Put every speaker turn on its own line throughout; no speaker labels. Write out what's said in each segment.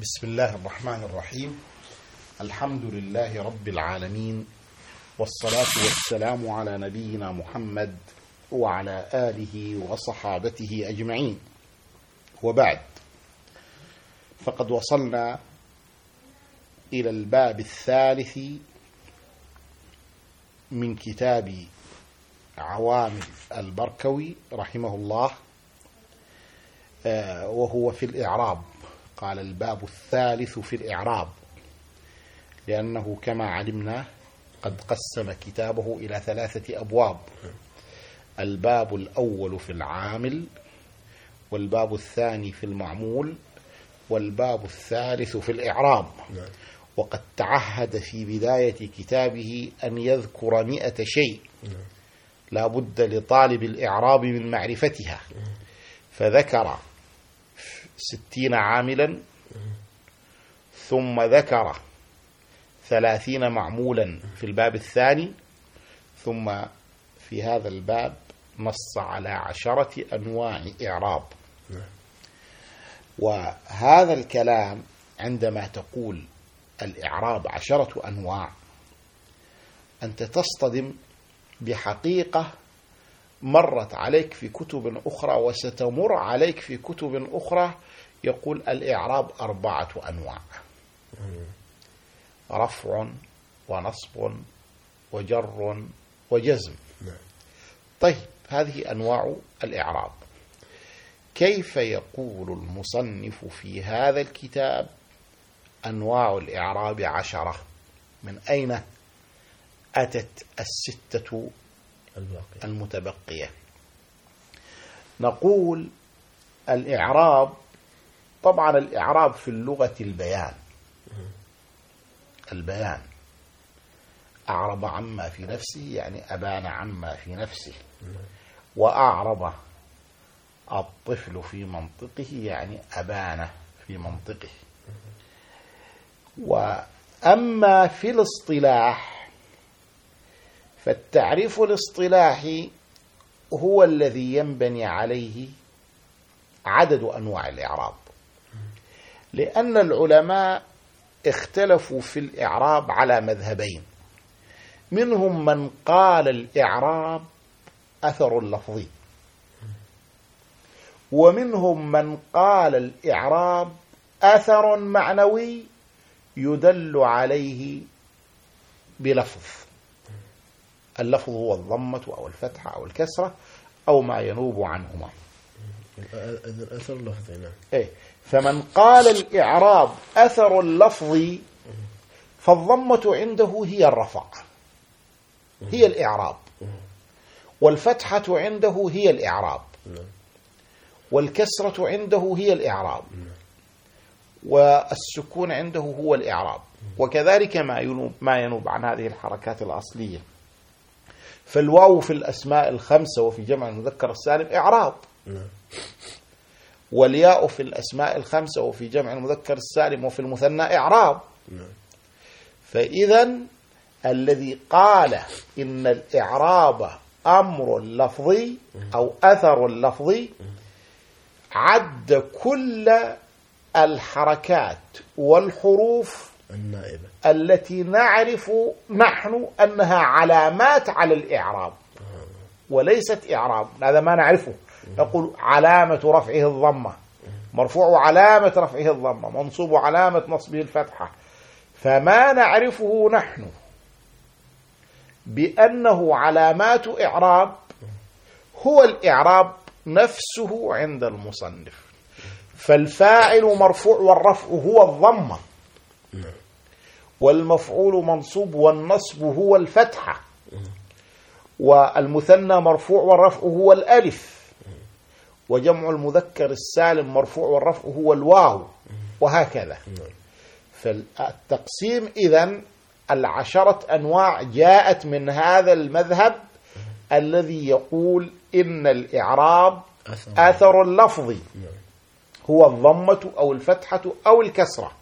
بسم الله الرحمن الرحيم. الحمد لله رب العالمين والصلاة والسلام على نبينا محمد وعلى آله وصحابته أجمعين. وبعد فقد وصلنا إلى الباب الثالث من كتاب عوامل البركوي رحمه الله آه، وهو في الإعراب. قال الباب الثالث في الإعراب لأنه كما علمنا قد قسم كتابه إلى ثلاثة أبواب. الباب الأول في العامل والباب الثاني في المعمول والباب الثالث في الإعراب. وقد تعهد في بداية كتابه أن يذكر مئة شيء لا بد لطالب الإعراب من معرفتها. فذكر ستين عاملا ثم ذكر ثلاثين معمولا في الباب الثاني ثم في هذا الباب نص على عشرة أنواع إعراب. وهذا الكلام عندما تقول الإعراب عشرة أنواع أنت تصطدم بحقيقة مرت عليك في كتب أخرى وستمر عليك في كتب أخرى يقول الإعراب أربعة أنواع. رفع ونصب وجر وجزم. طيب هذه أنواع الإعراب. كيف يقول المصنف في هذا الكتاب أنواع الإعراب عشرة؟ من أين أتت الستة المتبقية. نقول الإعراب طبعا الإعراب في اللغة البيان. البيان. أعرب عما في نفسه يعني أبان عما في نفسه. وأعرب الطفل في منطقه يعني أبان في منطقه. وأما في الاصطلاح فالتعريف الاصطلاحي هو الذي ينبني عليه عدد أنواع الإعراب. لأن العلماء اختلفوا في الإعراب على مذهبين. منهم من قال الإعراب أثر لفظي. ومنهم من قال الإعراب أثر معنوي يدل عليه بلفظ. اللفظ هو الضمة أو الفتحة أو الكسرة أو ما ينوب عنهما.
الأثر لفظي نعم.
إيه. فمن قال الإعراب أثر اللفظي فالضمة عنده هي الرفع هي الإعراب. والفتحة عنده هي الإعراب. والكسرة عنده هي الإعراب. والسكون عنده هو الإعراب. وكذلك ما ينوب, ما ينوب عن هذه الحركات الأصلية. فالواو في الأسماء الخمسة وفي جمع المذكر السالم إعراب. والياء في الأسماء الخمسة وفي جمع المذكر السالم وفي المثنى إعراب. فإذا الذي قال إن الإعراب أمر لفظي أو أثر لفظي عد كل الحركات والحروف
النائبة
التي نعرف نحن أنها علامات على الإعراب. وليست إعراب. هذا ما نعرفه. نقول علامة رفعه الضمة. مرفوع علامة رفعه الضمة. منصوب علامة نصبه الفتحة. فما نعرفه نحن بأنه علامات إعراب هو الإعراب نفسه عند المصنف. فالفاعل مرفوع والرفع هو الضمة. والمفعول منصوب والنصب هو الفتحة والمثنى مرفوع والرفع هو الألف. وجمع المذكر السالم مرفوع والرفع هو الواو. وهكذا. فالتقسيم إذن العشرة أنواع جاءت من هذا المذهب الذي يقول إن الإعراب أثر. لفظي هو الضمة أو الفتحة أو الكسرة.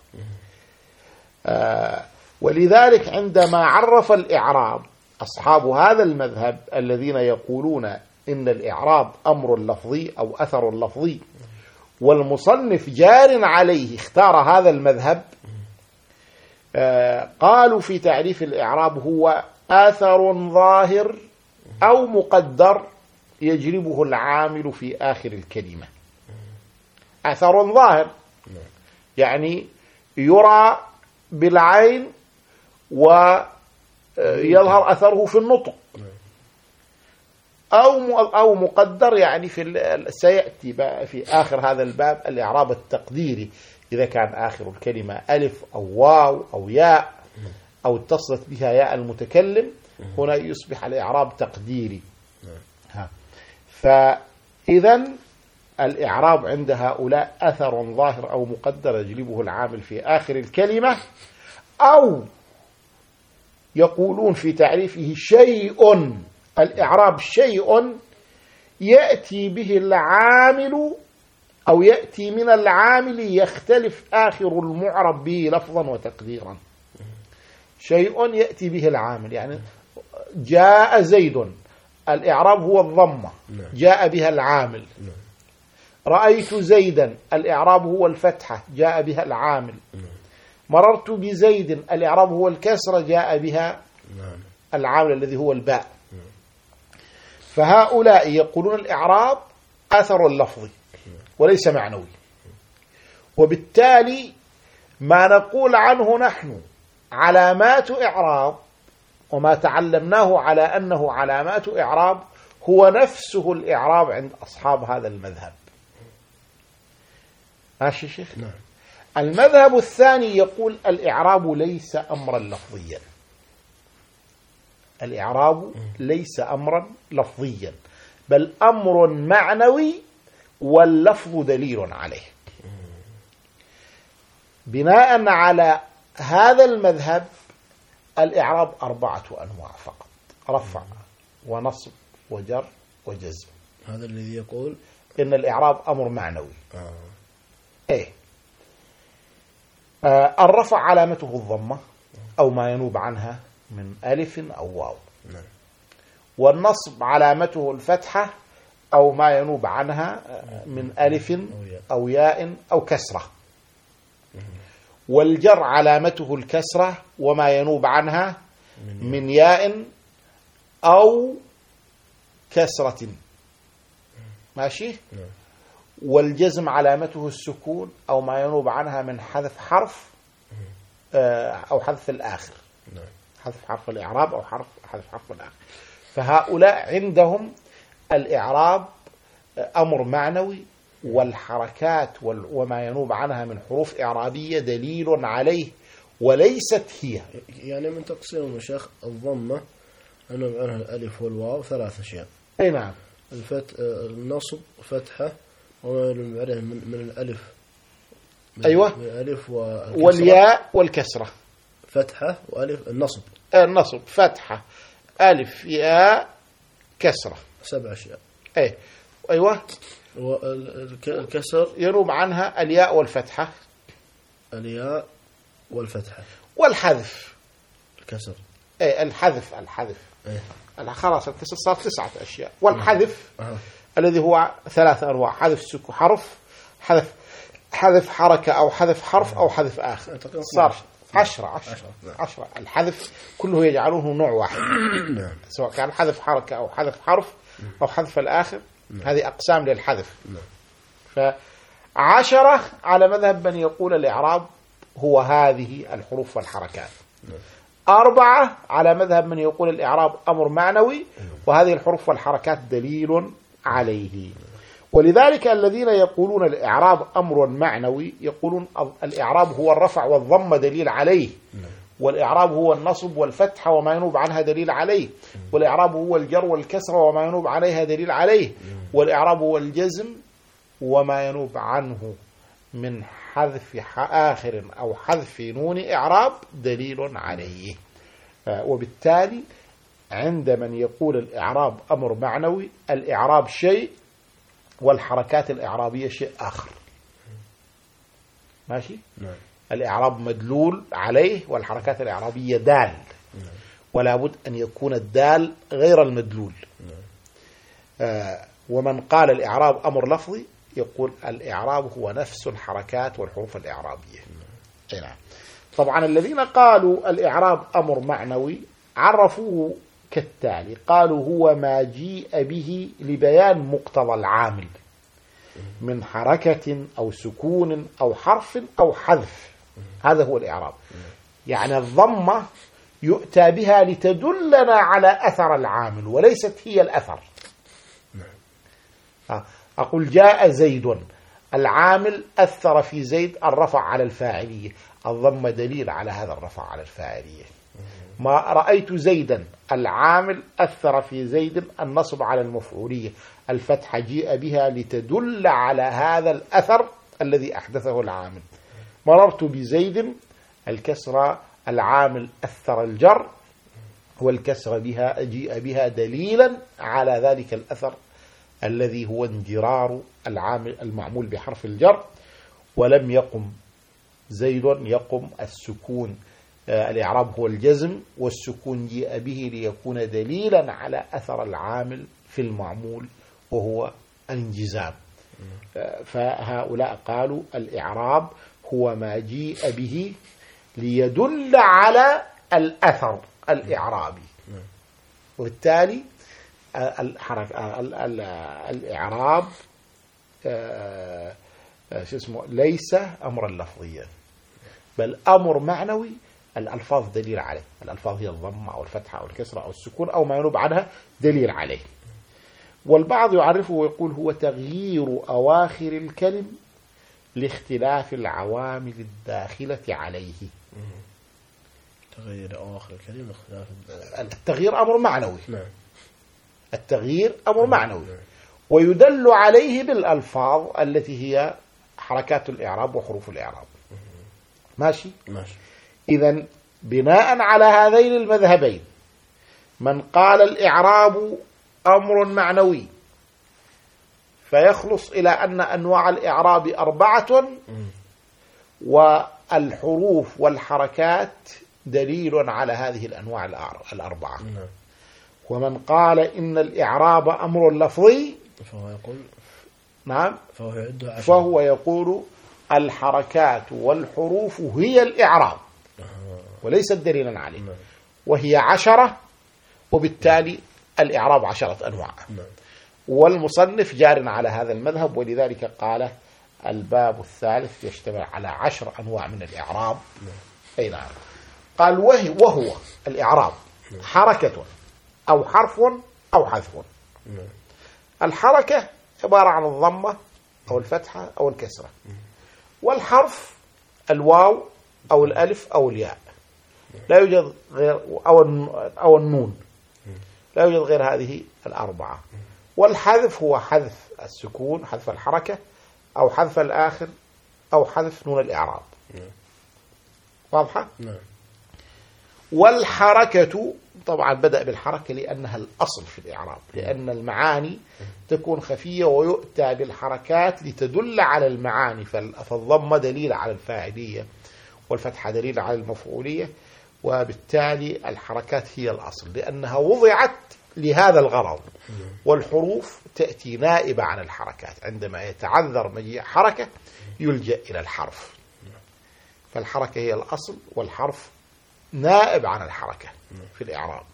ولذلك عندما عرف الإعراب أصحاب هذا المذهب الذين يقولون إن الإعراب أمر لفظي أو أثر لفظي والمصنف جار عليه اختار هذا المذهب آه، قالوا في تعريف الإعراب هو آثر ظاهر أو مقدر يجلبه العامل في آخر الكلمة. أثر ظاهر يعني يرى بالعين ويظهر أثره في النطق. أو أو مقدر يعني في سيأتي في آخر هذا الباب الإعراب التقديري. إذا كان آخر الكلمة ألف أو واو أو ياء أو اتصلت بها ياء المتكلم هنا يصبح الإعراب تقديري. ها. فإذا الإعراب عند هؤلاء أثر ظاهر أو مقدر يجلبه العامل في آخر الكلمة أو يقولون في تعريفه شيء الإعراب شيء يأتي به العامل أو يأتي من العامل يختلف آخر المعرب به لفظا وتقديرا. شيء يأتي به العامل يعني جاء زيد الإعراب هو الضمة
نعم.
جاء بها العامل. رأيت زيدا الإعراب هو الفتحة جاء بها العامل. مررت بزيد الإعراب هو الكسرة جاء بها
نعم.
العامل الذي هو الباء. فهؤلاء يقولون الإعراب أثر لفظي وليس معنوي. وبالتالي ما نقول عنه نحن علامات إعراب وما تعلمناه على أنه علامات إعراب هو نفسه الإعراب عند أصحاب هذا المذهب. ماشي شيخ؟
نعم.
المذهب الثاني يقول الإعراب ليس أمرا لفظيا. الإعراب ليس أمرا لفظيا بل أمر معنوي واللفظ دليل عليه. بناء على هذا المذهب الإعراب أربعة أنواع فقط رفع ونصب وجر وجزم.
هذا الذي يقول
إن الإعراب أمر معنوي.
آه.
إيه آه الرفع علامته الضمة أو ما ينوب عنها من ألف أو واو.
نعم.
والنصب علامته الفتحة أو ما ينوب عنها من ألف. أو ياء. أو كسرة. والجر علامته الكسرة وما ينوب عنها من ياء. أو كسرة. ماشي؟
نعم.
والجزم علامته السكون أو ما ينوب عنها من حذف حرف آه، أو حذف الآخر.
نعم.
حذف حرف الإعراب أو حرف حذف حرف الآخر. فهؤلاء عندهم الإعراب أمر معنوي والحركات وال- وما ينوب عنها من حروف إعرابية دليل عليه وليست هي.
يعني من تقسيم الشيخ الضمة أنه عنها الألف والواو ثلاث أشياء.
أي نعم.
الفت... آه، النصب فتحة ينوب عليه من, من الألف. من
أيوة.
من الألف والكسرة
والياء والكسرة.
فتحة وألف النصب.
النصب. فتحة. ألف ياء كسرة.
سبع أشياء.
أي أيوة.
والكسر
ينوب عنها الياء والفتحة.
الياء والفتحة.
والحذف.
الكسر.
أي الحذف الحذف.
إيه.
خلاص الكسر صار تسعة أشياء. والحذف.
آه.
الذي هو ثلاث أنواع حذف سكو حرف حذف حذف حركة أو حذف حرف أو حذف آخر. صار
12.
عشرة عشرة
عشرة، نعم.
عشرة. الحذف كله يجعلونه نوع واحد.
نعم.
سواء كان حذف حركة أو حذف حرف أو حذف الآخر هذه أقسام للحذف.
نعم.
فعشرة على مذهب من يقول الإعراب هو هذه الحروف والحركات. أربعة على مذهب من يقول الإعراب أمر معنوي وهذه الحروف والحركات دليل عليه. ولذلك الذين يقولون الإعراب أمر معنوي يقولون الإعراب هو الرفع والضم دليل عليه. والإعراب هو النصب والفتح وما ينوب عنها دليل عليه. والإعراب هو الجر والكسر وما ينوب عليها دليل عليه. والإعراب هو الجزم وما ينوب عنه من حذف آخر أو حذف نون إعراب دليل عليه. آه، وبالتالي عند من يقول الإعراب أمر معنوي الإعراب شيء والحركات الإعرابية شيء آخر. ماشي؟
نعم.
الإعراب مدلول عليه والحركات الإعرابية دال. ولا بد أن يكون الدال غير المدلول. آه ومن قال الإعراب أمر لفظي يقول الإعراب هو نفس الحركات والحروف الإعرابية. أي نعم. طبعا الذين قالوا الإعراب أمر معنوي عرفوه كالتالي قالوا هو ما جيء به لبيان مقتضى العامل من حركة أو سكون أو حرف أو حذف. هذا هو الإعراب. يعني الضمة يؤتى بها لتدلنا على أثر العامل وليست هي الأثر. أقول جاء زيد. العامل أثر في زيد الرفع على الفاعلية. الضم دليل على هذا الرفع على الفاعلية. ما رأيت زيدا. العامل أثر في زيد النصب على المفعولية. الفتحة جيء بها لتدل على هذا الأثر الذي أحدثه العامل. مررت بزيد. الكسرة العامل أثر الجر. والكسر بها جيء بها دليلا على ذلك الأثر الذي هو انجرار العامل المعمول بحرف الجر. ولم يقم زيد يقم السكون. الإعراب هو الجزم والسكون جيء به ليكون دليلا على أثر العامل في المعمول وهو الانجزام آه، فهؤلاء قالوا الإعراب هو ما جيء به ليدل على الأثر الإعرابي. وبالتالي الإعراب آه، آه، شو اسمه ليس أمرا لفظيا بل أمر معنوي الألفاظ دليل عليه. الألفاظ هي الضمة أو الفتحة أو الكسرة أو السكون أو ما ينوب عنها دليل عليه. والبعض يعرفه ويقول هو تغيير أواخر الكلم لاختلاف العوامل الداخلة عليه.
تغيير أواخر الكلم لاختلاف
التغيير أمر معنوي.
نعم.
التغيير أمر معنوي. ويدل عليه بالألفاظ التي هي حركات الإعراب وحروف الإعراب. ماشي؟
ماشي.
إذا بناء على هذين المذهبين من قال الإعراب أمر معنوي فيخلص إلى أن أنواع الإعراب أربعة والحروف والحركات دليل على هذه الأنواع الأربعة.
نعم.
ومن قال إن الإعراب أمر لفظي
فهو يقول
نعم
فهو
فهو يقول الحركات والحروف هي الإعراب. وليست دليلا عليه.
نعم.
وهي عشرة وبالتالي الإعراب عشرة أنواع.
نعم.
والمصنف جار على هذا المذهب ولذلك قال الباب الثالث يشتمل على عشر أنواع من الإعراب. أي نعم. قال وهي وهو الإعراب حركة أو حرف أو حذف.
نعم.
الحركة عبارة عن الضمة أو الفتحة أو الكسرة. والحرف الواو أو الألف أو الياء. لا يوجد غير أو أو النون لا يوجد غير هذه الأربعة والحذف هو حذف السكون حذف الحركة أو حذف الآخر أو حذف نون الإعراب. واضحة؟
نعم
والحركة طبعا بدأ بالحركة لأنها الأصل في الإعراب لأن المعاني تكون خفية ويؤتى بالحركات لتدل على المعاني فال- فالضمة دليل على الفاعلية والفتحة دليل على المفعولية وبالتالي الحركات هي الأصل لأنها وضعت لهذا الغرض. والحروف تأتي نائبة عن الحركات. عندما يتعذر مجيء حركة يلجأ إلى الحرف. فالحركة هي الأصل والحرف نائب عن الحركة في الإعراب.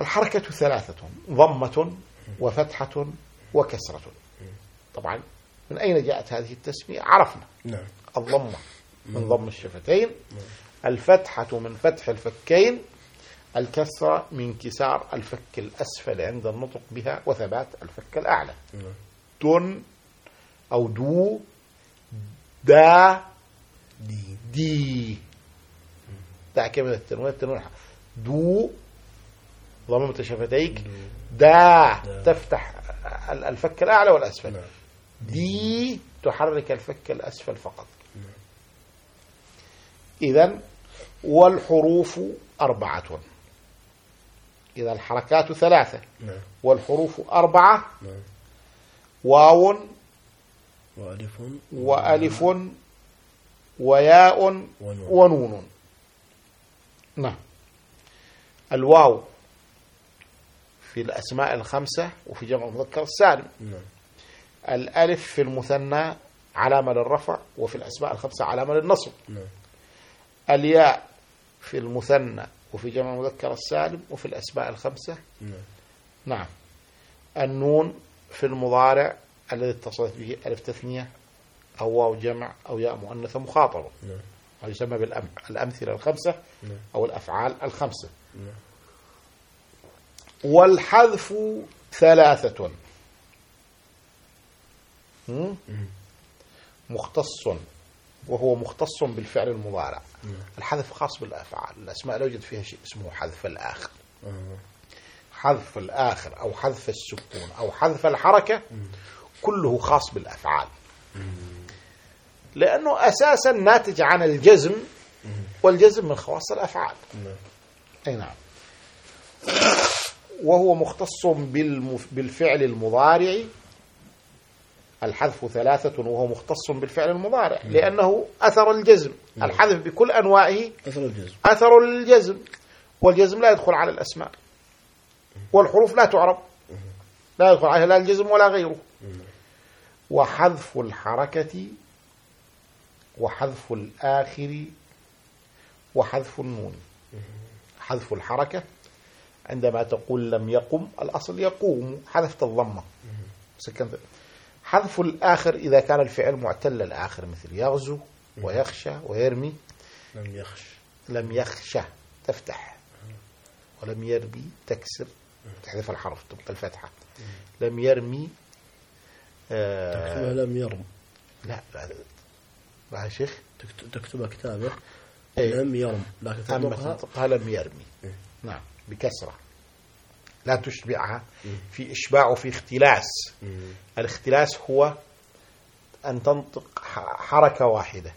الحركة ثلاثة ضمة وفتحة وكسرة. طبعا من أين جاءت هذه التسمية؟ عرفنا.
نعم.
الضمة من ضم الشفتين. الفتحة من فتح الفكين الكسرة من كسار الفك الأسفل عند النطق بها وثبات الفك الأعلى.
نعم.
تن أو دو دا
دي
دي. دع كلمة التنوين التنوين دو ضممت شفتيك دا
دا.
تفتح ال- الفك الأعلى والأسفل.
نعم.
دي تحرك الفك الأسفل فقط. إذا والحروف أربعة. إذا الحركات ثلاثة.
نعم.
والحروف أربعة.
نعم.
واو.
وألف.
وألف. وياء.
ونون.
ونون. نعم. الواو في الأسماء الخمسة وفي جمع المذكر السالم
نعم.
الألف في المثنى علامة للرفع وفي الأسماء الخمسة علامة للنصب
نعم.
الياء في المثنى وفي جمع المذكر السالم وفي الأسماء الخمسة؟
نعم.
نعم. النون في المضارع الذي اتصلت به ألف تثنية أو واو جمع أو ياء مؤنثة مخاطبة.
نعم.
أو يسمى بالأمثلة الخمسة
نعم.
أو الأفعال الخمسة.
نعم.
والحذف ثلاثة؟ مختص. وهو مختص بالفعل المضارع. الحذف خاص بالأفعال. الأسماء لا يوجد فيها شيء اسمه حذف الآخر. حذف الآخر أو حذف السكون أو حذف الحركة كله خاص بالأفعال. لأنه أساسا ناتج عن الجزم والجزم من خواص الأفعال. أي نعم. وهو مختص. بالفعل المضارع الحذف ثلاثة وهو مختص بالفعل المضارع لأنه أثر الجزم. الحذف بكل أنواعه
أثر الجزم.
أثر الجزم. والجزم لا يدخل على الأسماء. والحروف لا تعرب. لا يدخل عليها لا الجزم ولا غيره. وحذف الحركة وحذف الآخر وحذف النون. حذف الحركة عندما تقول لم يقم الأصل يقوم حذفت الضمة. سكنت. حذف الآخر إذا كان الفعل معتل الآخر مثل يغزو ويخشى ويرمي.
لم يخش.
لم يخشى تفتح. ولم يرمي تكسر. تحذف الحرف تبقى الفتحة. لم يرمي آه
تكتبها لم يرم.
لا لا لا يا شيخ.
تكت- تكتبها كتابة.
إيه.
لم يرم لكن تنطقها
لم يرمي.
إيه.
نعم بكسرة. لا تشبعها في إشباع وفي اختلاس. الاختلاس هو أن تنطق حركة واحدة.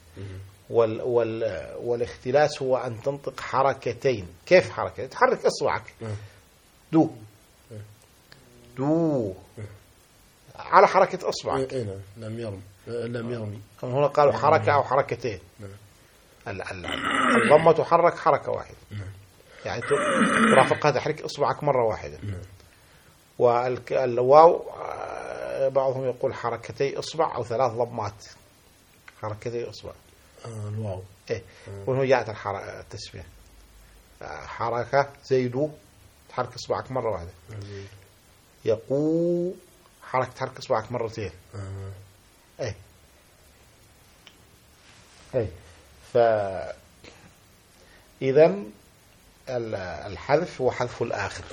وال وال والاختلاس هو أن تنطق حركتين. كيف حركة؟ تحرك إصبعك.
نعم.
دو. دو. على حركة إصبعك.
إيه نعم. لم يرم لم يرمي.
هنا قالوا حركة أو حركتين.
نعم.
ال- ال- الضمة تحرك حركة واحدة. يعني ترافقها تحرك إصبعك مرة واحدة. والواو آه، بعضهم يقول حركتي إصبع أو ثلاث ضمات. حركتي إصبع.
آه الواو.
إيه. وهنا جاءت آه، حركة زيدو تحرك إصبعك مرة واحدة. يقو حركة تحرك إصبعك مرتين.
آه.
اي اي ف اذا الحذف هو حذف الآخر.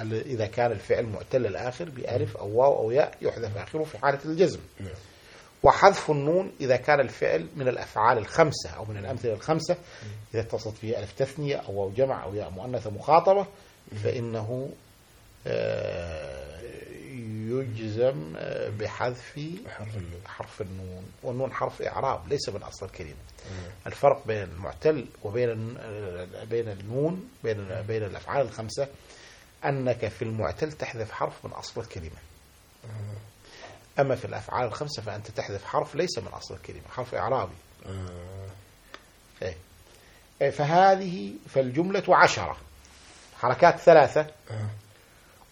ال- إذا كان الفعل معتل الآخر بألف أو واو أو ياء يحذف آخره في حالة الجزم. وحذف النون إذا كان الفعل من الأفعال الخمسة أو من الأمثلة الخمسة. إذا اتصلت فيه ألف تثنية أو واو جمع أو ياء مؤنثة مخاطبة فإنه آه، يجزم آه، بحذف
حرف النون.
حرف النون. والنون حرف إعراب ليس من أصل الكلمة. الفرق بين المعتل وبين الن- بين النون بين بين الأفعال الخمسة أنك في المعتل تحذف حرف من أصل الكلمة. أما في الأفعال الخمسة فأنت تحذف حرف ليس من أصل الكلمة حرف إعرابي.
آه.
إيه. إيه، فهذه فالجملة عشرة. حركات ثلاثة.
آه.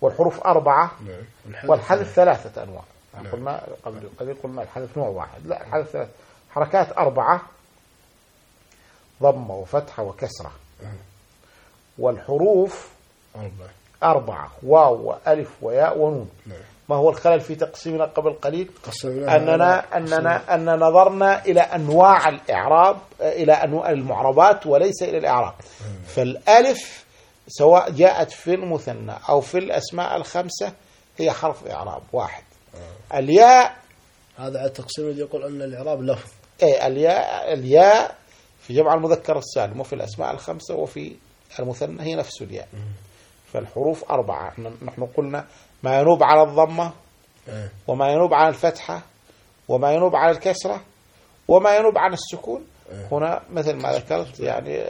والحروف أربعة
نعم.
والحذف ثلاثة. أنواع.
نعم.
قلنا قبل قليل قلنا الحذف نوع واحد. لا الحذف ثلاث حركات أربعة ضمة وفتحة وكسرة. والحروف
أربعة.
أربعة. واو وألف وياء ونون.
نعم.
ما هو الخلل في تقسيمنا قبل قليل؟ أننا أننا أن نظرنا إلى أنواع الإعراب إلى أنواع المعربات وليس إلى الإعراب. فالألف سواء جاءت في المثنى أو في الأسماء الخمسة هي حرف إعراب واحد. الياء
هذا على التقسيم الذي يقول أن الإعراب لفظ.
أي الياء الياء في جمع المذكر السالم وفي الأسماء الخمسة وفي المثنى هي نفس الياء. فالحروف أربعة. نحن قلنا ما ينوب على الضمة
آه.
وما ينوب عن الفتحة وما ينوب عن الكسرة وما ينوب عن السكون. هنا مثل ما ذكرت يعني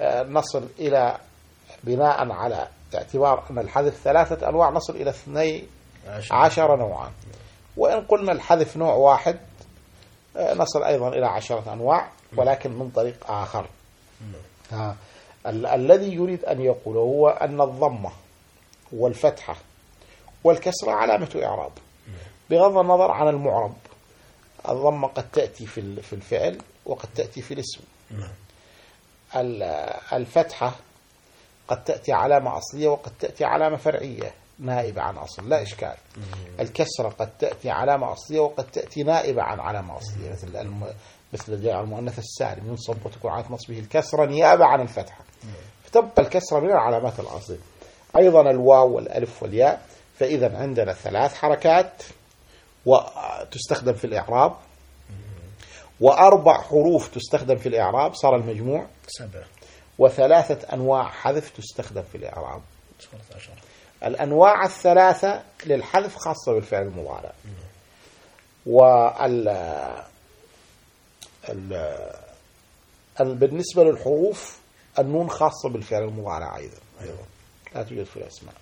آه، نصل إلى بناء على اعتبار أن الحذف ثلاثة أنواع نصل إلى اثني. عشر. نوعا. وإن قلنا الحذف نوع واحد آه، نصل أيضا إلى عشرة أنواع ولكن من طريق آخر. ها. ال- الذي يريد أن يقول هو أن الضمة والفتحة والكسرة علامة إعراب. بغض النظر عن المعرب الضمة قد تأتي في ال- في الفعل وقد تأتي في الاسم.
نعم.
ال- الفتحة قد تأتي علامة أصلية وقد تأتي علامة فرعية نائبة عن أصل لا إشكال. الكسرة قد تأتي علامة أصلية وقد تأتي نائبة عن علامة أصلية مثل الم... مثل جاء المؤنث السالم ينصب وتكون علامة نصبه الكسرة نيابة عن الفتحة. فتبقى الكسرة من العلامات الأصلية أيضا الواو والألف والياء فإذا عندنا ثلاث حركات وتستخدم في الإعراب. وأربع حروف تستخدم في الإعراب صار المجموع.
سبعة
وثلاثة أنواع حذف تستخدم في الإعراب. الأنواع الثلاثة للحذف خاصة بالفعل المضارع. وال ال ال- بالنسبة للحروف النون خاصة بالفعل المضارع أيضا. أيضا لا توجد في الأسماء.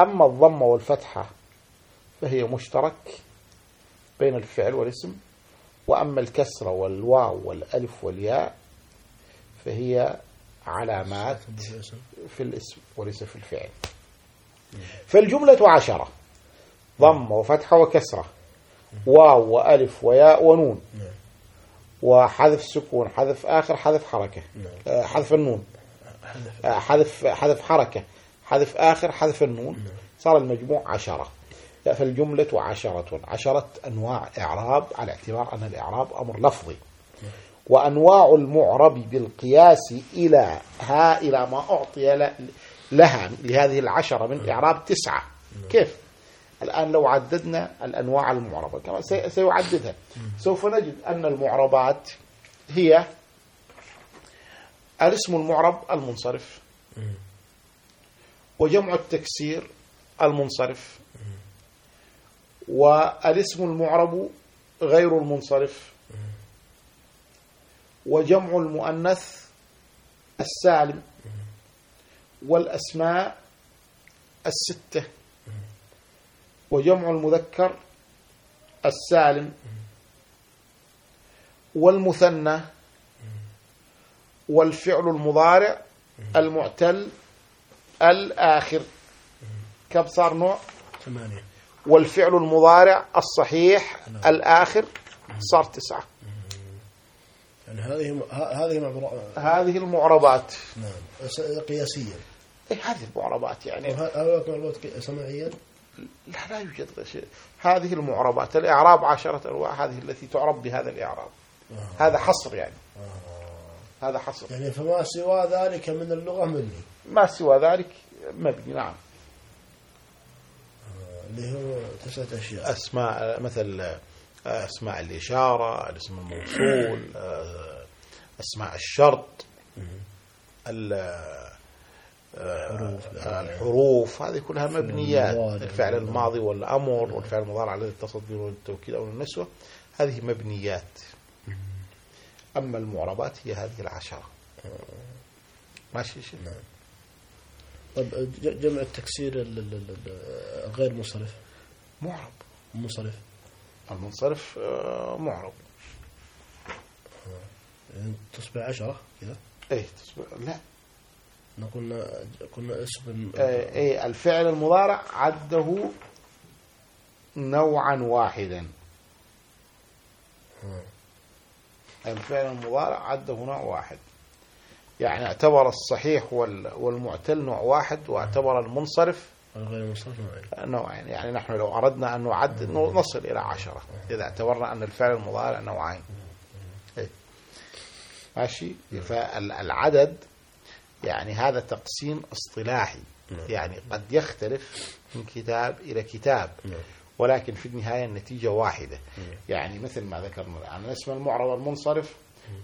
أما الضمة والفتحة فهي مشترك بين الفعل والاسم. وأما الكسرة والواو والألف والياء فهي علامات في الاسم وليس في الفعل. فالجملة عشرة. ضم وفتحة وكسرة. واو وألف وياء ونون.
نعم.
وحذف سكون حذف آخر حذف حركة.
نعم.
آه، حذف النون.
حذف.
آه، حذف حذف حركة. حذف آخر حذف النون. صار المجموع عشرة. فالجملة عشرة. عشرة أنواع إعراب على اعتبار أن الإعراب أمر لفظي. وأنواع المعرب بالقياس إلى ها إلى ما أعطي لها لهذه العشرة من إعراب تسعة كيف؟ الآن لو عددنا الأنواع المعربة كما سي- سيعددها سوف نجد أن المعربات هي الاسم المعرب المنصرف وجمع التكسير المنصرف والاسم المعرب غير المنصرف وجمع المؤنث السالم والأسماء الستة وجمع المذكر السالم والمثنى والفعل المضارع المعتل الآخر. كم صار نوع؟
ثمانية.
والفعل المضارع الصحيح الآخر صار تسعة.
يعني هذه هذه معبر
هذه المعربات.
نعم. قياسيا.
إيه هذه المعربات يعني.
معبرات قي- سمعيا؟
لا لا يوجد شيء. هذه المعربات الإعراب عشرة أنواع هذه التي تعرب بهذا الإعراب. هذا حصر يعني. هذا حصر.
يعني فما سوى ذلك من اللغة مني.
ما سوى ذلك مبني نعم.
اللي هو تسعة أشياء.
أسماء مثل أسماء الإشارة الاسم الموصول أسماء الشرط ال- الحروف. هذه كلها مبنيات. الفعل الماضي والأمر والفعل المضارع الذي اتصل به التوكيد أو النسوة. هذه مبنيات. أما المعربات هي هذه العشرة. ماشي شيء
طب جمع التكسير ال- ال- ال- ال- غير منصرف
معرب.
منصرف
المنصرف آه، معرب.
يعني تصبح عشرة كذا
إيه تصبح- لا.
إحنا قلنا قلنا اسم
آه، إيه الفعل المضارع عده نوعا واحدا. الفعل المضارع عده نوع واحد. يعني اعتبر الصحيح وال- والمعتل نوع واحد واعتبر المنصرف
غير نوعين.
يعني نحن لو أردنا أن نعد نصل إلى عشرة. إذا اعتبرنا أن الفعل المضارع نوعين. إيه. ماشي؟ فالعدد يعني هذا تقسيم اصطلاحي. يعني قد يختلف من كتاب إلى كتاب. ولكن في النهاية النتيجة واحدة. يعني مثل ما ذكرنا الآن اسم المعرب المنصرف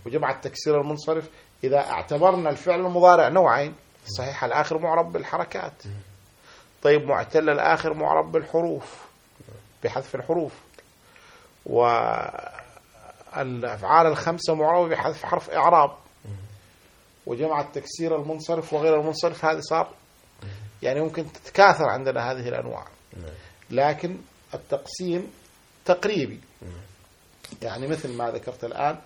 وجمع التكسير المنصرف. إذا اعتبرنا الفعل المضارع نوعين صحيح الآخر معرب بالحركات. طيب معتل الآخر معرب بالحروف بحذف الحروف. والأفعال الخمسة معربة بحذف حرف إعراب. وجمع التكسير المنصرف وغير المنصرف هذه صار يعني ممكن تتكاثر عندنا هذه الأنواع. لكن التقسيم تقريبي. يعني مثل ما ذكرت الآن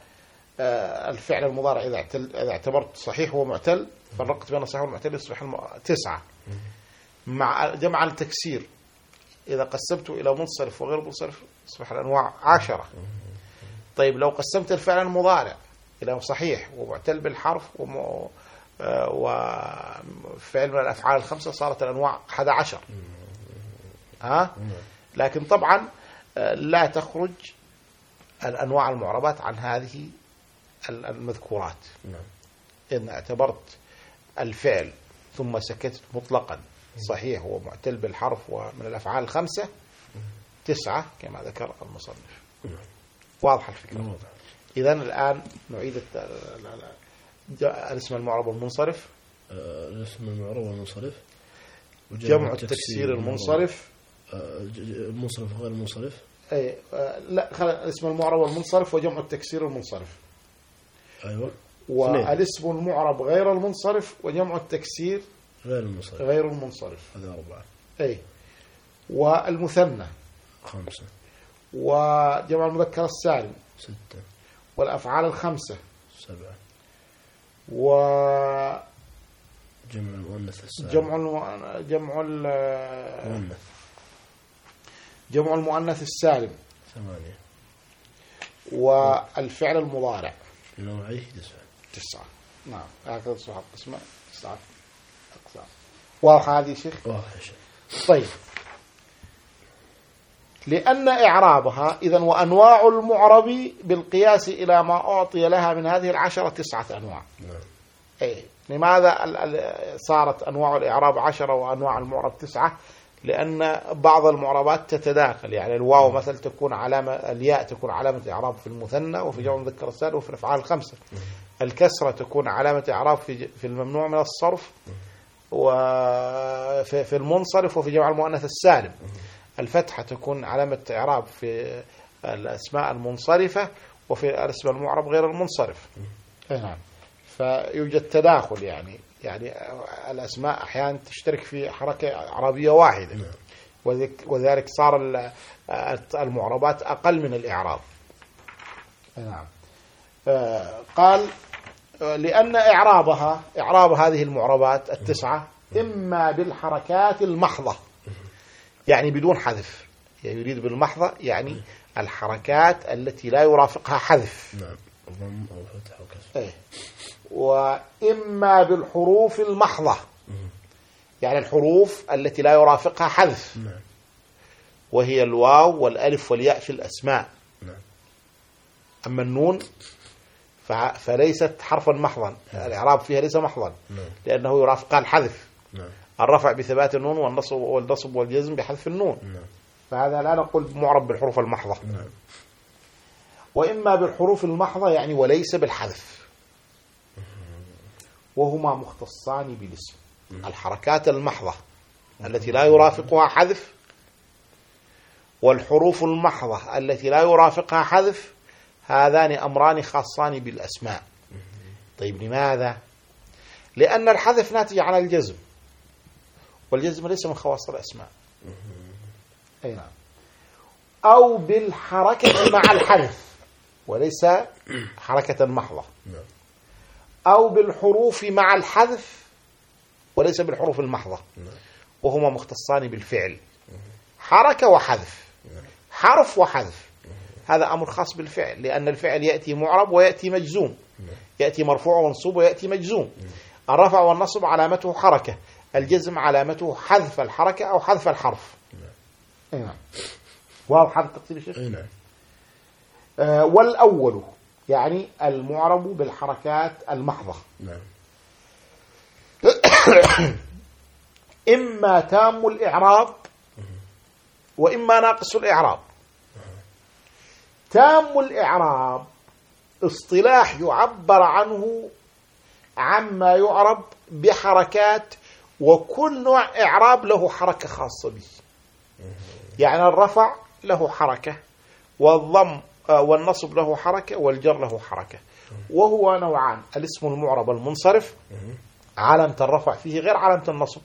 آه، الفعل المضارع إذا اعتبرت صحيح ومعتل فرقت بين الصحيح والمعتل يصبح تسعة. مع جمع التكسير. إذا قسمته إلى منصرف وغير منصرف أصبح الأنواع عشرة. طيب لو قسمت الفعل المضارع إلى صحيح ومعتل بالحرف وم... آه، وفعل من الأفعال الخمسة صارت الأنواع 11 ها؟ لكن طبعا آه، لا تخرج الأنواع المعربات عن هذه المذكورات.
نعم.
إن اعتبرت الفعل ثم سكتت مطلقا صحيح ومعتل بالحرف ومن الأفعال الخمسة تسعة كما ذكر المصنف. واضحة الفكرة. إذا الآن نعيد الاسم المعرب المنصرف
آه، الاسم المعرب والمنصرف.
جمع التكسير المنصرف.
آه، المنصرف وغير المنصرف.
أي آه، لا خلينا الاسم المعرب والمنصرف وجمع التكسير المنصرف.
أيوه.
والاسم المعرب غير المنصرف وجمع التكسير
غير المنصرف.
غير المنصرف.
هذا أربعة.
أي. والمثنى.
خمسة.
وجمع المذكر السالم.
ستة.
والأفعال الخمسة.
سبعة.
وجمع
جمع المؤنث السالم.
الم... جمع ال...
مؤنث.
جمع المؤنث السالم.
ثمانية.
والفعل المضارع.
نوعيه تسعة.
تسعة. نعم. هكذا تصبح القسمة تسعة. واضح هذه شيخ؟
واضح يا شيخ.
طيب. لأن إعرابها إذا وأنواع المعرب بالقياس إلى ما أعطي لها من هذه العشرة تسعة أنواع.
نعم.
أي لماذا صارت أنواع الإعراب عشرة وأنواع المعرب تسعة؟ لأن بعض المعربات تتداخل. يعني الواو مثلا تكون علامة الياء تكون علامة إعراب في المثنى وفي جمع المذكر السالم وفي الأفعال الخمسة. الكسرة تكون علامة إعراب في الممنوع من الصرف. وفي في المنصرف وفي جمع المؤنث السالم. الفتحة تكون علامة إعراب في الأسماء المنصرفة وفي الاسم المعرب غير المنصرف. أي نعم. فيوجد تداخل يعني يعني الأسماء أحيانا تشترك في حركة عربية واحدة. وذك- وذلك صار ال- المعربات أقل من الإعراب. نعم. آه، قال لأن إعرابها إعراب هذه المعربات التسعة إما بالحركات المحضة. يعني بدون حذف. يعني يريد بالمحضة يعني الحركات التي لا يرافقها حذف.
نعم. ضم أو فتح أو كسر.
إيه. وإما بالحروف المحضة. يعني الحروف التي لا يرافقها حذف.
نعم.
وهي الواو والألف والياء في الأسماء.
نعم.
أما النون فليست حرفا محضا. الإعراب فيها ليس محضا.
نعم.
لأنه يرافقها الحذف
نعم.
الرفع بثبات النون والنصب والنصب والجزم بحذف النون.
نعم.
فهذا لا نقول معرب بالحروف المحضة.
نعم.
وإما بالحروف المحضة يعني وليس بالحذف. وهما مختصان بالاسم. الحركات المحضة التي لا يرافقها حذف والحروف المحضة التي لا يرافقها حذف هذان أمران خاصان بالأسماء. طيب لماذا؟ لأن الحذف ناتج عن الجزم والجزم ليس من خواص الأسماء. أي نعم. أو بالحركة مع الحذف وليس حركة محضة. أو بالحروف مع الحذف وليس بالحروف المحضة. وهما مختصان بالفعل. حركة وحذف. حرف وحذف. هذا أمر خاص بالفعل لأن الفعل يأتي معرب ويأتي مجزوم. يأتي مرفوع ومنصوب ويأتي مجزوم. الرفع والنصب علامته حركة الجزم علامته حذف الحركة أو حذف الحرف. نعم. واضح هذا التقسيم يا شيخ؟
أي نعم.
آه، والأول يعني المعرب بالحركات المحضة.
نعم.
إما تام الإعراب وإما ناقص الإعراب. تام الإعراب اصطلاح يعبر عنه عما يعرب بحركات وكل نوع إعراب له حركة خاصة به. يعني الرفع له حركة والضم آه، والنصب له حركة والجر له حركة. وهو نوعان الاسم المعرب المنصرف علامة الرفع فيه غير علامة النصب.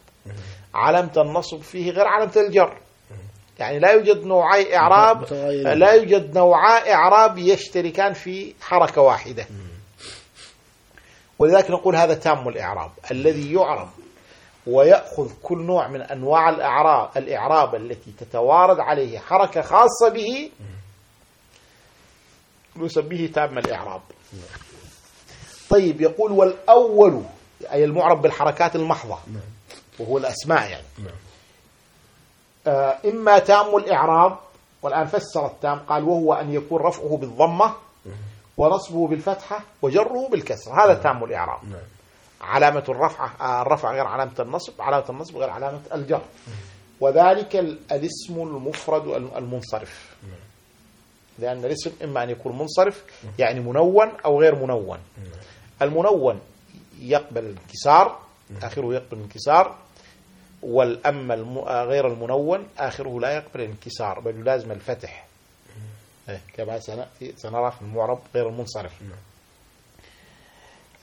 علامة النصب فيه غير علامة الجر. يعني لا يوجد نوعي إعراب
متغيرين.
لا يوجد نوعا إعراب يشتركان في حركة واحدة. ولذلك نقول هذا تام الإعراب الذي يعرب ويأخذ كل نوع من أنواع الإعراب الإعراب التي تتوارد عليه حركة خاصة به نسميه تام الإعراب. طيب يقول والأول أي المعرب بالحركات المحضة وهو الأسماء يعني. آه إما تام الإعراب والآن فسر التام قال وهو أن يكون رفعه بالضمة ونصبه بالفتحة وجره بالكسر هذا تام الإعراب.
نعم.
علامة الرفع آه، الرفع غير علامة النصب علامة النصب غير علامة الجر. وذلك ال- الاسم المفرد ال- المنصرف. لأن الاسم إما أن يكون منصرف يعني منون أو غير منون. المنون يقبل الانكسار آخره يقبل الانكسار والأما غير المنون آخره لا يقبل الانكسار بل لازم الفتح. إيه، كما سنرى في المعرب غير المنصرف.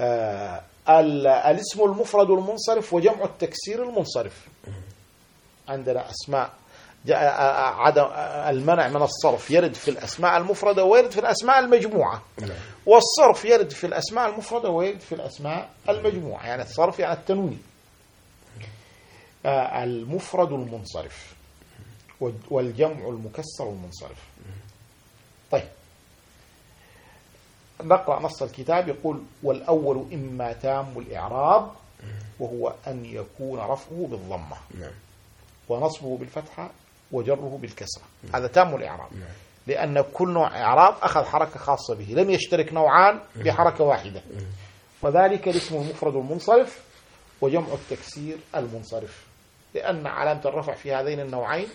آه، ال- الاسم المفرد المنصرف وجمع التكسير المنصرف. عندنا أسماء آه، آه، عدم آه، المنع من الصرف يرد في الأسماء المفردة ويرد في الأسماء المجموعة.
نعم.
والصرف يرد في الأسماء المفردة ويرد في الأسماء المجموعة. يعني الصرف يعني التنوين. المفرد المنصرف وال- والجمع المكسر المنصرف. طيب. نقرأ نص الكتاب يقول والأول إما تام الإعراب وهو أن يكون رفعه بالضمة
نعم.
ونصبه بالفتحة وجره بالكسرة. هذا تام الإعراب. لأن كل نوع إعراب أخذ حركة خاصة به لم يشترك نوعان بحركة واحدة. وذلك الاسم المفرد المنصرف وجمع التكسير المنصرف. لأن علامة الرفع في هذين النوعين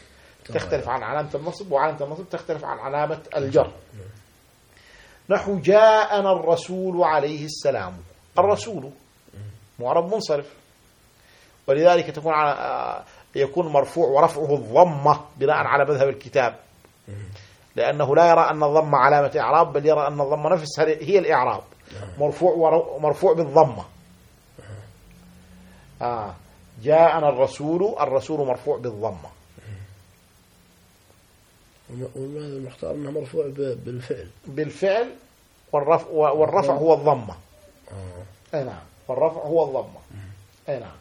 تختلف عن علامة النصب وعلامة النصب تختلف عن علامة الجر. نحو جاءنا الرسول عليه السلام. الرسول معرب منصرف. ولذلك تكون على آه، يكون مرفوع ورفعه الضمة بناء على مذهب الكتاب. لأنه لا يرى أن الضمة علامة إعراب بل يرى أن الضمة نفسها هي الإعراب. مرفوع مرفوع بالضمة. آه. جاءنا الرسول الرسول مرفوع بالضمة.
وم- والمذهب المختار؟ إنه مرفوع بالفعل.
بالفعل والرفع, والرفع هو الضمة.
آه.
أي نعم. والرفع هو الضمة. أي نعم.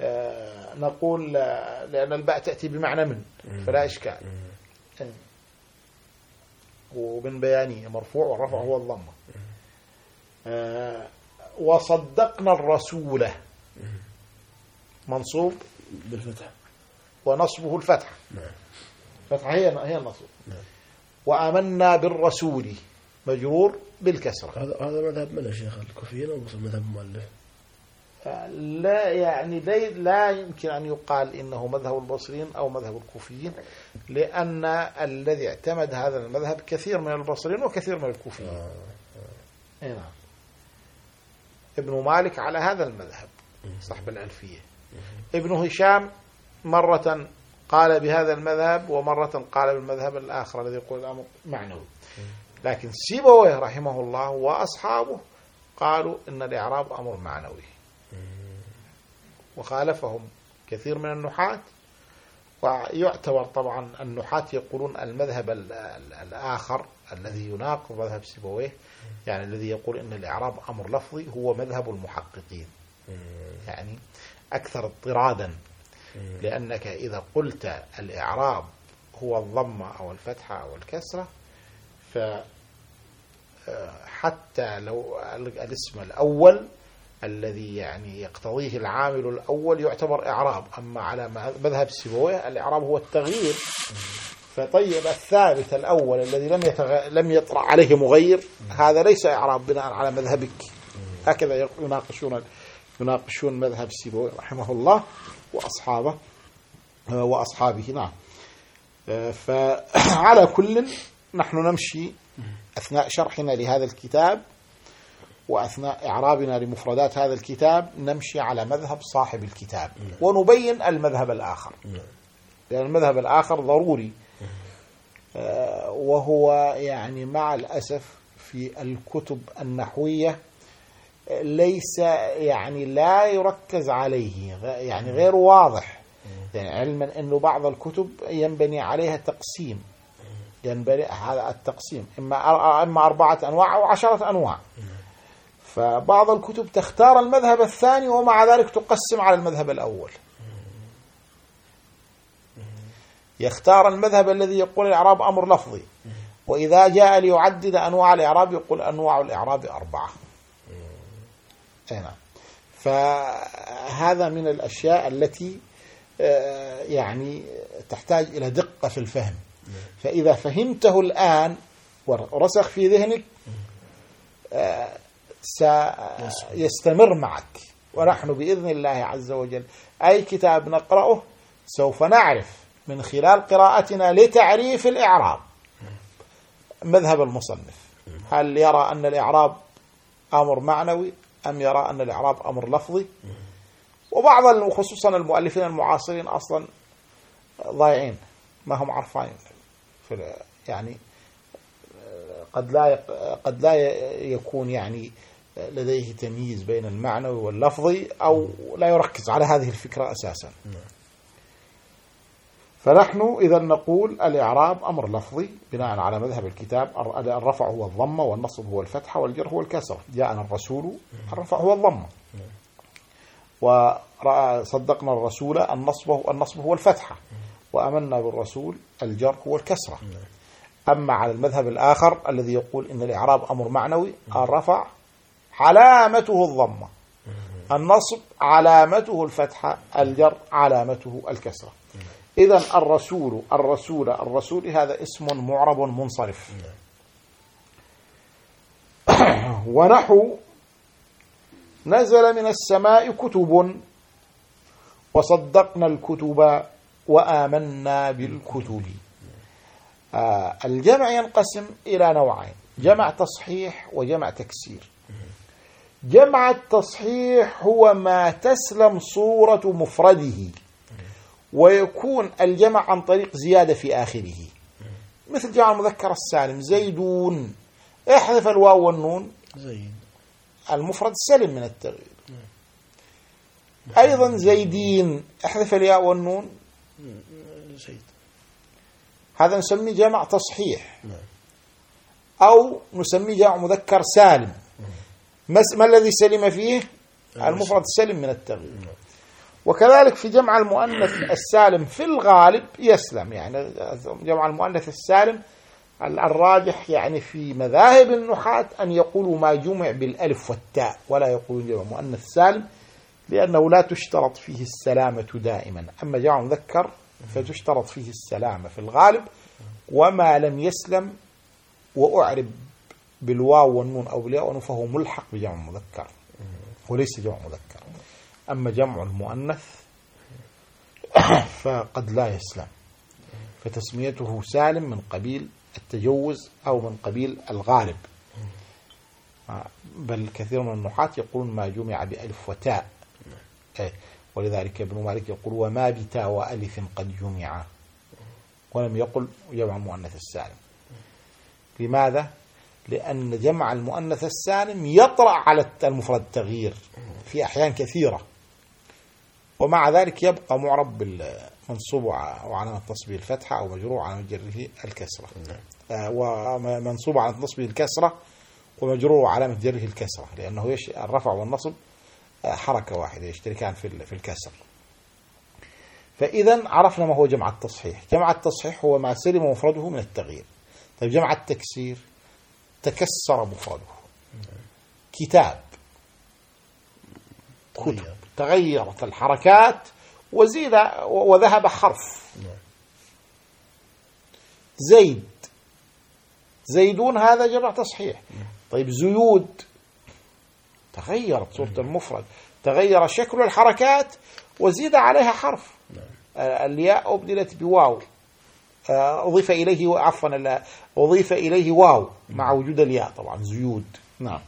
آه نقول آه، لأن الباء تأتي بمعنى من فلا إشكال. أي. ومن بيانية مرفوع والرفع هو الضمة. آه وصدقنا الرسول. منصوب
بالفتح.
ونصبه الفتح.
نعم.
هي هي النصب
نعم.
وآمنا بالرسول. مجرور بالكسرة.
هذا هذا مذهب من يا شيخ؟ الكوفيين بس مذهب مؤلف؟
لا يعني لا, لا يمكن أن يقال إنه مذهب البصريين أو مذهب الكوفيين لأن الذي اعتمد هذا المذهب كثير من البصريين وكثير من الكوفيين.
آه
أي نعم. ابن مالك على هذا المذهب صاحب الألفية. ابن هشام مرة قال بهذا المذهب ومرة قال بالمذهب الآخر الذي يقول الأمر معنوي. لكن سيبويه رحمه الله وأصحابه قالوا إن الإعراب أمر معنوي. وخالفهم كثير من النحاة ويعتبر طبعا النحاة يقولون المذهب ال- ال- الآخر الذي يناقض مذهب سيبويه يعني الذي يقول إن الإعراب أمر لفظي هو مذهب المحققين. يعني أكثر اضطرادا. لأنك إذا قلت الإعراب هو الضمة أو الفتحة أو الكسرة ف آه، حتى لو ال- الاسم الأول الذي يعني يقتضيه العامل الأول يعتبر إعراب. أما على مذهب سيبويه الإعراب هو التغيير. فطيب الثابت الأول الذي لم يتغ... لم يطرأ عليه مغير هذا ليس إعراب بناء على مذهبك. هكذا يناقشون يناقشون مذهب سيبويه رحمه الله وأصحابه آه، وأصحابه نعم. آه، فعلى كل نحن نمشي أثناء شرحنا لهذا الكتاب وأثناء إعرابنا لمفردات هذا الكتاب نمشي على مذهب صاحب الكتاب ونبين المذهب الآخر. لأن المذهب الآخر ضروري آه، وهو يعني مع الأسف في الكتب النحوية ليس يعني لا يركز عليه يعني غير واضح. يعني علما أنه بعض الكتب ينبني عليها تقسيم. ينبني هذا التقسيم إما إما أربعة أنواع أو عشرة أنواع. فبعض الكتب تختار المذهب الثاني ومع ذلك تقسم على المذهب الأول. يختار المذهب الذي يقول الإعراب أمر لفظي. وإذا جاء ليعدد أنواع الإعراب يقول أنواع الإعراب أربعة. نعم فهذا من الأشياء التي آه، يعني تحتاج إلى دقة في الفهم. فإذا فهمته الآن ورسخ في ذهنك آه، سيستمر معك. ونحن بإذن الله عز وجل أي كتاب نقرأه سوف نعرف من خلال قراءتنا لتعريف الإعراب. مذهب المصنف. هل يرى أن الإعراب أمر معنوي؟ أم يرى أن الإعراب أمر لفظي؟ وبعض خصوصا المؤلفين المعاصرين أصلا ضايعين ما هم عرفانين في يعني قد لا قد لا يكون يعني لديه تمييز بين المعنوي واللفظي أو لا يركز على هذه الفكرة أساسا. فنحن إذا نقول الإعراب أمر لفظي بناء على مذهب الكتاب الرفع هو الضمة والنصب هو الفتحة والجر هو الكسر. جاءنا الرسول الرفع هو الضمة وصدقنا الرسول النصب النصب هو الفتحة وأمنا بالرسول الجر هو الكسرة. أما على المذهب الآخر الذي يقول إن الإعراب أمر معنوي الرفع علامته الضمة النصب علامته الفتحة الجر علامته الكسرة. إذا الرسول الرسول الرسول هذا اسم معرب منصرف. ونحو نزل من السماء كتب وصدقنا الكتب وآمنا بالكتب. آه الجمع ينقسم إلى نوعين جمع تصحيح وجمع تكسير. جمع التصحيح هو ما تسلم صورة مفرده. ويكون الجمع عن طريق زيادة في آخره. مثل جمع المذكر السالم زيدون. احذف الواو والنون.
زيد
المفرد سلم من التغيير. أيضا زيدين. احذف الياء والنون.
زيد.
هذا نسميه جمع تصحيح. أو نسميه جمع مذكر سالم. ما الذي سلم فيه؟ المفرد. سلم من التغيير. وكذلك في جمع المؤنث السالم في الغالب يسلم. يعني جمع المؤنث السالم الراجح يعني في مذاهب النحاة أن يقولوا ما جمع بالألف والتاء ولا يقولون جمع مؤنث سالم لأنه لا تشترط فيه السلامة دائما. أما جمع مذكر فتشترط فيه السلامة في الغالب. وما لم يسلم وأعرب بالواو والنون أو بالياء فهو ملحق بجمع مذكر وليس جمع مذكر. أما جمع المؤنث فقد لا يسلم. فتسميته سالم من قبيل التجوز أو من قبيل الغالب. بل كثير من النحاة يقولون ما جمع بألف وتاء. إيه، ولذلك ابن مالك يقول وما بتاء وألف قد جمع. ولم يقل جمع المؤنث السالم. لماذا؟ لأن جمع المؤنث السالم يطرأ على المفرد التغيير في أحيان كثيرة. ومع ذلك يبقى معرب بالمنصوب وعلامة نصبه الفتحة أو مجرور على جره الكسرة. نعم. آه، ومنصوب على نصبه الكسرة ومجرور علامة جره الكسرة لأنه يش الرفع والنصب آه، حركة واحدة يشتركان في في الكسر. فإذا عرفنا ما هو جمع التصحيح. جمع التصحيح هو ما سلم مفرده من التغيير. طيب جمع التكسير تكسر مفرده. كتاب. كتب تغيرت الحركات وزيد وذهب حرف. زيد. زيدون هذا جمع تصحيح. طيب زيود. تغيرت صورة المفرد. تغير شكل الحركات وزيد عليها حرف. الياء أبدلت بواو. آه، أضيف إليه عفوا أضيف إليه واو مع وجود الياء طبعا زيود. نعم.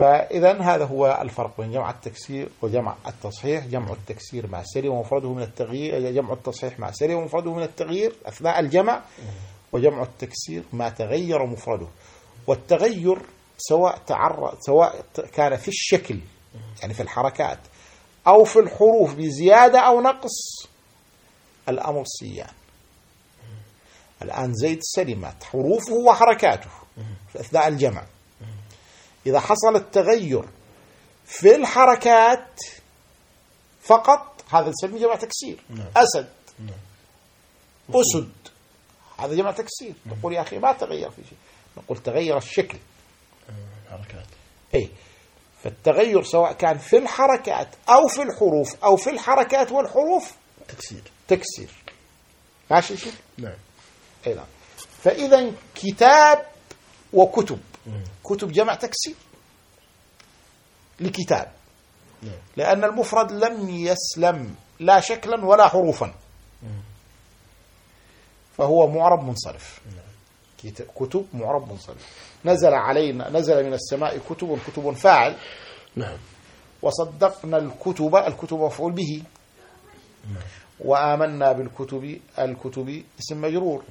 فإذا هذا هو الفرق بين جمع التكسير وجمع التصحيح جمع التكسير مع سلم ومفرده من التغيير جمع التصحيح مع سلم ومفرده من التغيير أثناء الجمع وجمع التكسير ما تغير مفرده والتغير سواء تعرض سواء كان في الشكل يعني في الحركات أو في الحروف بزيادة أو نقص الأمر سيان. الآن زيد سلمت حروفه وحركاته أثناء الجمع. إذا حصل التغير في الحركات فقط هذا نسميه جمع تكسير.
نعم.
أسد.
نعم.
أسد. هذا جمع تكسير. نقول يا أخي ما تغير في شيء. نقول تغير الشكل.
حركات.
إيه. فالتغير سواء كان في الحركات أو في الحروف أو في الحركات والحروف
تكسير.
تكسير. ماشي شيء
نعم.
اي نعم. فإذا كتاب وكتب. كتب جمع تكسير لكتاب.
نعم
لأن المفرد لم يسلم لا شكلا ولا حروفا. فهو معرب منصرف.
نعم.
كت- كتب معرب منصرف. نزل علينا نزل من السماء كتب كتب فاعل.
نعم.
وصدقنا الكتب الكتب مفعول به. وآمنا بالكتب الكتب اسم مجرور.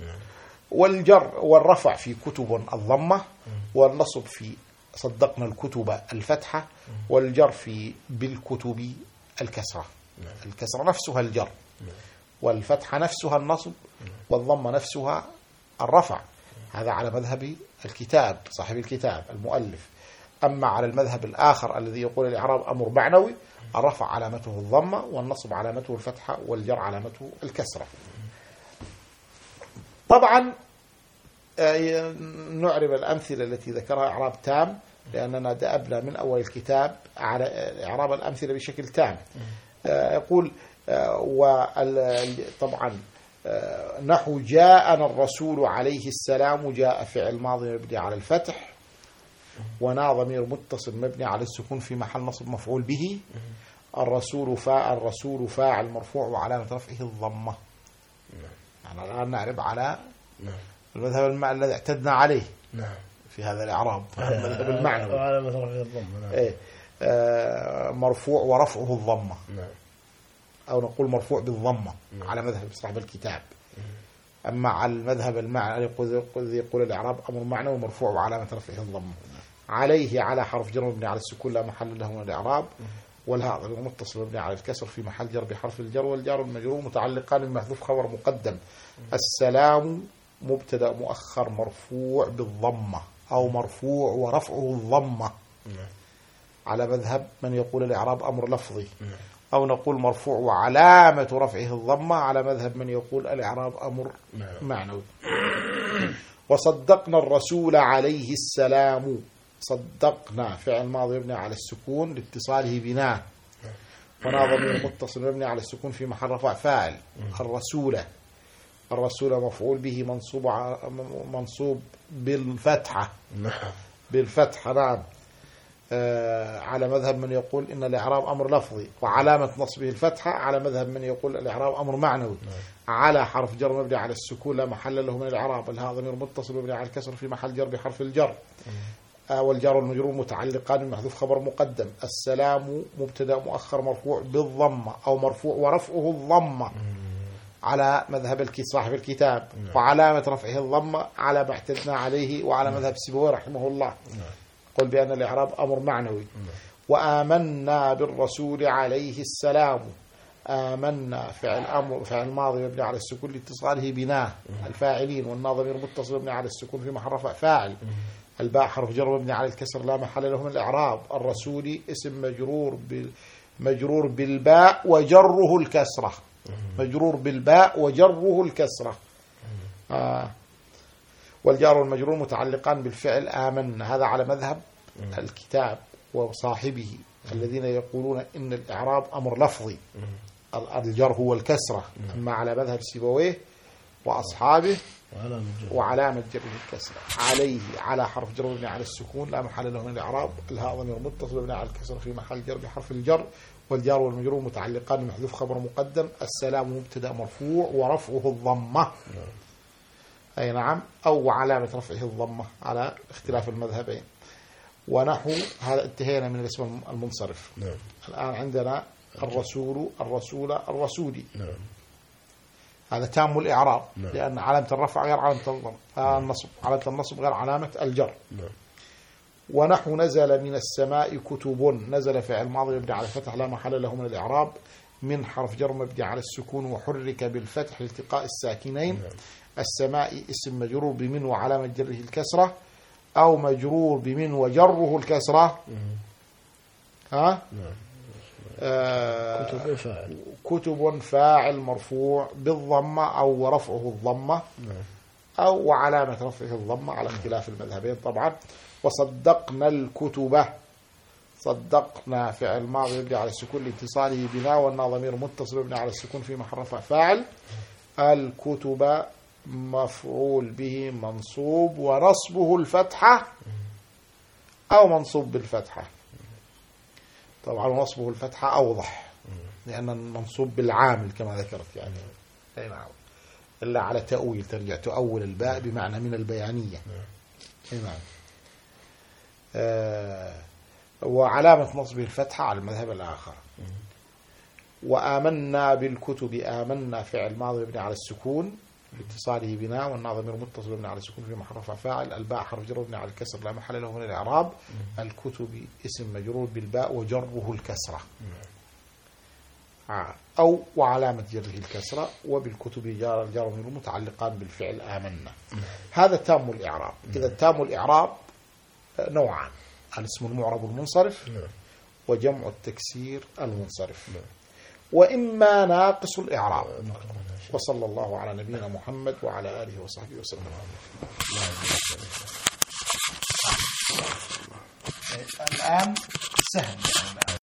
والجر والرفع في كتب الضمة والنصب في صدقنا الكتب الفتحة والجر في بالكتب الكسرة. الكسرة نفسها الجر. والفتحة نفسها النصب والضمة نفسها الرفع. هذا على مذهب الكتاب صاحب الكتاب المؤلف. أما على المذهب الآخر الذي يقول الإعراب أمر معنوي الرفع علامته الضمة والنصب علامته الفتحة والجر علامته الكسرة. طبعا آه، نعرب الأمثلة التي ذكرها إعراب تام لأننا دأبنا من أول الكتاب على إعراب الأمثلة بشكل تام. آه، يقول وطبعا نحو جاءنا الرسول عليه السلام جاء فعل ماضي مبني على الفتح ونا ضمير متصل مبني على السكون في محل نصب مفعول به. الرسول فاعل الرسول فاعل مرفوع وعلامة رفعه الضمة. يعني الآن نعرب على
نعم.
المذهب المعنى الذي اعتدنا عليه.
نعم.
في هذا الإعراب المذهب المعنوي.
على مثلا في الضم نعم.
إيه. آه، مرفوع ورفعه الضمة.
نعم.
أو نقول مرفوع بالضمة على مذهب صاحب الكتاب. أما على المذهب المعنى يقول يقول, الإعراب أمر معنى ومرفوع وعلامة رفعه الضمة. عليه على حرف جر مبني على السكون لا محل له من الإعراب. والهاء ضمير متصل مبني على الكسر في محل جر بحرف الجر والجار المجرور متعلقان بمحذوف خبر مقدم. السلام مبتدا مؤخر مرفوع بالضمة أو مرفوع ورفعه الضمة. على مذهب من يقول الإعراب أمر لفظي. أو نقول مرفوع وعلامة رفعه الضمة على مذهب من يقول الإعراب أمر
نعم.
معنوي. وصدقنا الرسول عليه السلام صدقنا فعل ماضي يبني على السكون لاتصاله بنا. ونا ضمير متصل مبني على السكون في محل رفع فاعل. الرسول الرسول مفعول به منصوب منصوب بالفتحة.
نعم.
بالفتحة نعم. آه، على مذهب من يقول إن الإعراب أمر لفظي. وعلامة نصبه الفتحة على مذهب من يقول الإعراب أمر معنوي. على حرف جر مبني على السكون لا محل له من الإعراب. الهاء ضمير متصل مبني على الكسر في محل جر بحرف الجر. آه، والجار والمجرور متعلقان بمحذوف خبر مقدم. السلام مبتدا مؤخر مرفوع بالضمة أو مرفوع ورفعه الضمة على مذهب صاحب الكتاب وعلامة رفعه الضمة على ما اعتدنا عليه وعلى مذهب سيبويه رحمه الله. قل بأن الإعراب أمر معنوي. وآمنا بالرسول عليه السلام. آمنا فعل أمر فعل ماضي مبني على السكون لاتصاله بناه الفاعلين والنا ضمير متصل مبني على السكون في محل رفع فاعل الباء حرف جر مبني على الكسر لا محل له من الإعراب. الرسول اسم مجرور بال مجرور بالباء وجره الكسرة. مجرور بالباء وجره الكسرة. آه. والجار والمجرور متعلقان بالفعل آمن. هذا على مذهب الكتاب وصاحبه الذين يقولون إن الإعراب أمر لفظي. ال- الجر هو الكسرة. أما على مذهب سيبويه وأصحابه وعلامة جره الكسرة عليه على حرف جر مبني على السكون لا محل له من الإعراب. الهاء ضمير متصل مبني على الكسر في محل جر بحرف الجر. والجار والمجرور متعلقان بمحذوف خبر مقدم. السلام مبتدأ مرفوع ورفعه الضمة. أي نعم. أو علامة رفعه الضمة على اختلاف المذهبين. ونحو هذا انتهينا من الاسم المنصرف.
نعم.
الآن عندنا الرسول الرسول الرسولي.
نعم.
هذا تام الإعراب
نعم.
لأن علامة الرفع غير علامة الضم. آه، النصب علامة النصب غير علامة الجر.
نعم.
ونحو نزل من السماء كتب نزل فعل ماضي يبني على الفتح لا محل له من الإعراب من حرف جر مبني على السكون وحرك بالفتح التقاء الساكنين.
نعم.
السماء اسم مجرور بمن وعلامة جره الكسرة أو مجرور بمن وجره الكسرة. ها؟
نعم. كتب فاعل.
كتب فاعل مرفوع بالضمة أو رفعه الضمة أو وعلامة رفعه الضمة على اختلاف المذهبين طبعا. وصدقنا الكتب. صدقنا فعل ماضي يبني على السكون لاتصاله بنا والنا ضمير متصل يبني على السكون في محل رفع فاعل. الكتب مفعول به منصوب ونصبه الفتحة أو منصوب بالفتحة. طبعا ونصبه الفتحة أوضح لأن المنصوب بالعامل كما ذكرت يعني. أي نعم إلا على تأويل ترجع تؤول الباء بمعنى من البيانية. أي نعم آه وعلامة نصبه الفتحة على المذهب الآخر. وآمنا بالكتب آمنا فعل ماضي مبني على السكون. لاتصاله بناء والناظم متصل مبني على السكون في محل رفع فاعل الباء حرف جر مبني على الكسر لا محل له من الإعراب. الكتب اسم مجرور بالباء وجره الكسرة. آه. أو وعلامة جره الكسرة وبالكتب جار الجار المتعلقان بالفعل آمنا. هذا تام الإعراب إذا تام الإعراب آه، نوعان. الاسم المعرب المنصرف وجمع التكسير المنصرف. وإما ناقص الإعراب. وصلى الله على نبينا محمد وعلى آله وصحبه وسلم. الآن سهل.